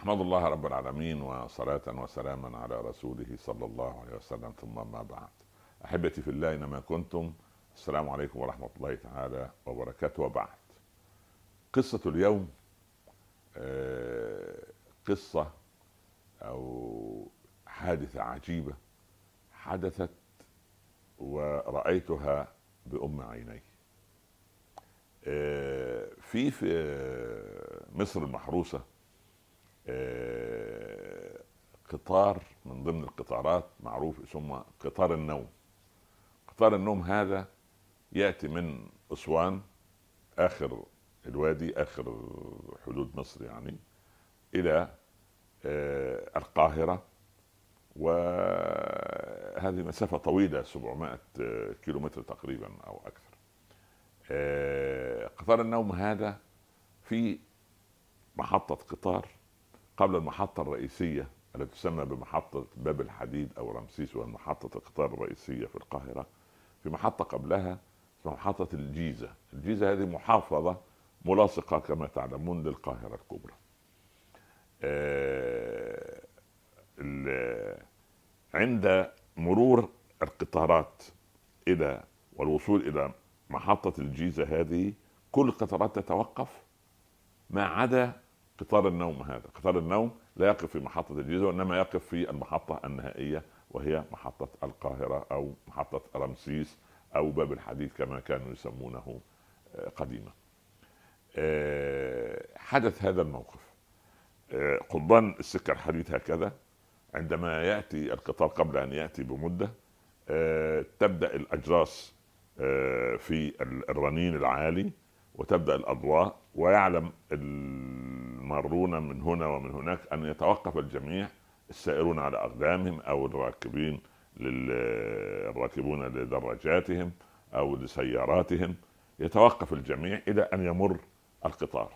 احمد الله رب العالمين وصلاة وسلاما على رسوله صلى الله عليه وسلم ثم ما بعد. أحبتي في الله اينما كنتم. السلام عليكم ورحمة الله تعالى وبركاته. وبعد قصة اليوم آه، قصة أو حادثة عجيبة حدثت ورأيتها بأم عيني. آه، في في مصر المحروسة آه، قطار من ضمن القطارات معروف ثم قطار النوم. قطار النوم هذا يأتي من أسوان آخر الوادي آخر حدود مصر يعني إلى آه، القاهرة. وهذه مسافة طويلة 700 كيلو متر تقريبا أو أكثر. آه، قطار النوم هذا في محطة قطار قبل المحطة الرئيسية التي تسمى بمحطة باب الحديد أو رمسيس وهي محطة القطار الرئيسية في القاهرة في محطة قبلها اسمها محطة الجيزة. الجيزة هذه محافظة ملاصقة كما تعلمون للقاهرة الكبرى. آه عند مرور القطارات إلى والوصول إلى محطة الجيزة هذه كل القطارات تتوقف ما عدا قطار النوم هذا. قطار النوم لا يقف في محطة الجيزة وإنما يقف في المحطة النهائية وهي محطة القاهرة أو محطة رمسيس أو باب الحديد كما كانوا يسمونه آه، قديما. آه، حدث هذا الموقف. آه، قضبان السكة الحديد هكذا. عندما يأتي القطار قبل أن يأتي بمدة تبدأ الأجراس في الرنين العالي وتبدأ الأضواء ويعلم المارون من هنا ومن هناك أن يتوقف الجميع السائرون على أقدامهم أو الراكبين الراكبون لدراجاتهم أو لسياراتهم. يتوقف الجميع إلى أن يمر القطار.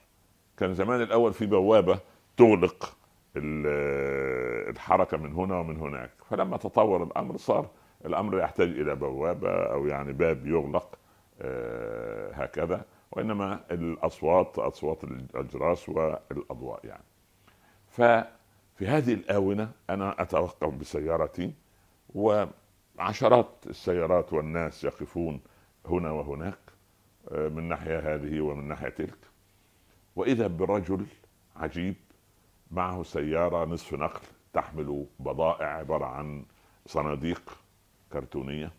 كان زمان الأول في بوابة تغلق الحركة من هنا ومن هناك. فلما تطور الأمر صار الأمر يحتاج إلى بوابة أو يعني باب يغلق آه، هكذا. وإنما الأصوات أصوات الأجراس والأضواء يعني. ففي هذه الآونة أنا أتوقف بسيارتي وعشرات السيارات والناس يقفون هنا وهناك آه، من ناحية هذه ومن ناحية تلك. وإذا برجل عجيب معه سيارة نصف نقل تحمل بضائع عبارة عن صناديق كرتونية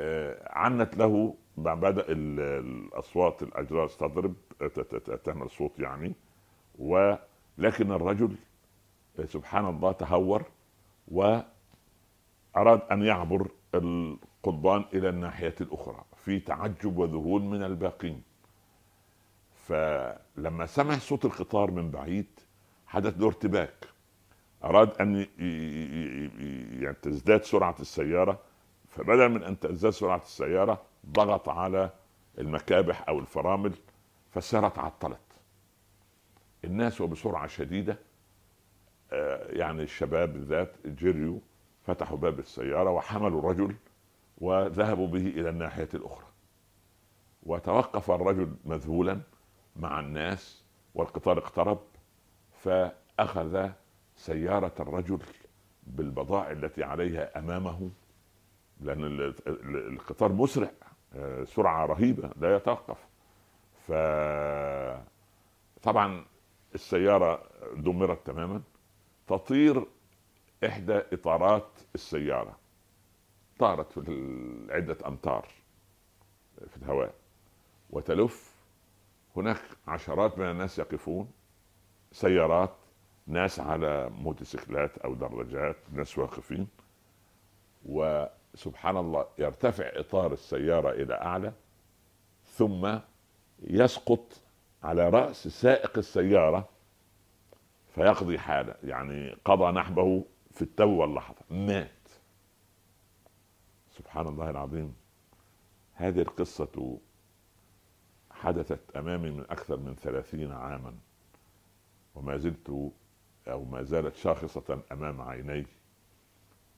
آه، عنت له بدأ الأصوات الاجراس تضرب تعمل صوت يعني. ولكن الرجل سبحان الله تهور وأراد أن يعبر القضبان إلى الناحية الأخرى في تعجب وذهول من الباقين. فلما سمع صوت القطار من بعيد حدث له ارتباك. أراد أن يعني تزداد سرعة السيارة فبدل من أن تزداد سرعة السيارة ضغط على المكابح أو الفرامل فالسياره تعطلت الناس وبسرعة شديدة آه، يعني الشباب بالذات جريوا فتحوا باب السيارة وحملوا الرجل وذهبوا به إلى الناحية الأخرى. وتوقف الرجل مذهولا مع الناس والقطار اقترب فأخذ سيارة الرجل بالبضائع التي عليها أمامه لأن القطار مسرع آه، سرعة رهيبة لا يتوقف. ف طبعا السيارة دمرت تماما. تطير إحدى إطارات السيارة. طارت في عدة أمتار في الهواء. وتلف. هناك عشرات من الناس يقفون. سيارات ناس على موتوسيكلات أو دراجات ناس واقفين. و سبحان الله يرتفع إطار السيارة إلى أعلى ثم يسقط على رأس سائق السيارة فيقضي حاله. يعني قضى نحبه في التو واللحظه مات. سبحان الله العظيم. هذه القصة حدثت أمامي من أكثر من ثلاثين عاما وما زلت أو ما زالت شاخصة أمام عيني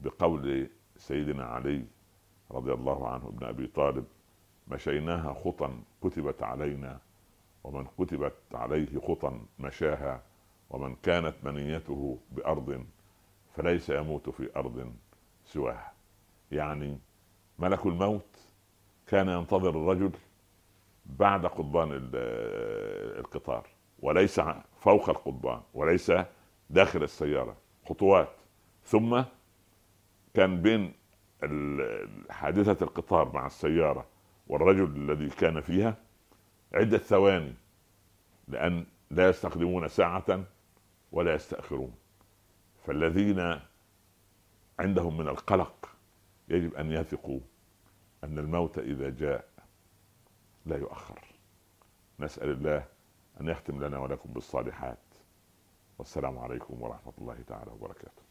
بقول سيدنا علي رضي الله عنه ابن أبي طالب مشيناها خطا كتبت علينا ومن كتبت عليه خطا مشاها ومن كانت منيته بأرض فليس يموت في أرض سواها يعني ملك الموت كان ينتظر الرجل بعد قضبان القطار وليس فوق القضبان وليس داخل السيارة خطوات. ثم كان بين حادثة القطار مع السيارة والرجل الذي كان فيها عدة ثواني لأن لا يستخدمون ساعة ولا يستأخرون. فالذين عندهم من القلق يجب أن يثقوا أن الموت إذا جاء لا يؤخر. نسأل الله أن يختم لنا ولكم بالصالحات. والسلام عليكم ورحمة الله تعالى وبركاته.